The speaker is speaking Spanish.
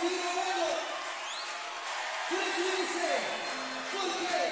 subir al ¿Quiere subirse? ¿Por qué?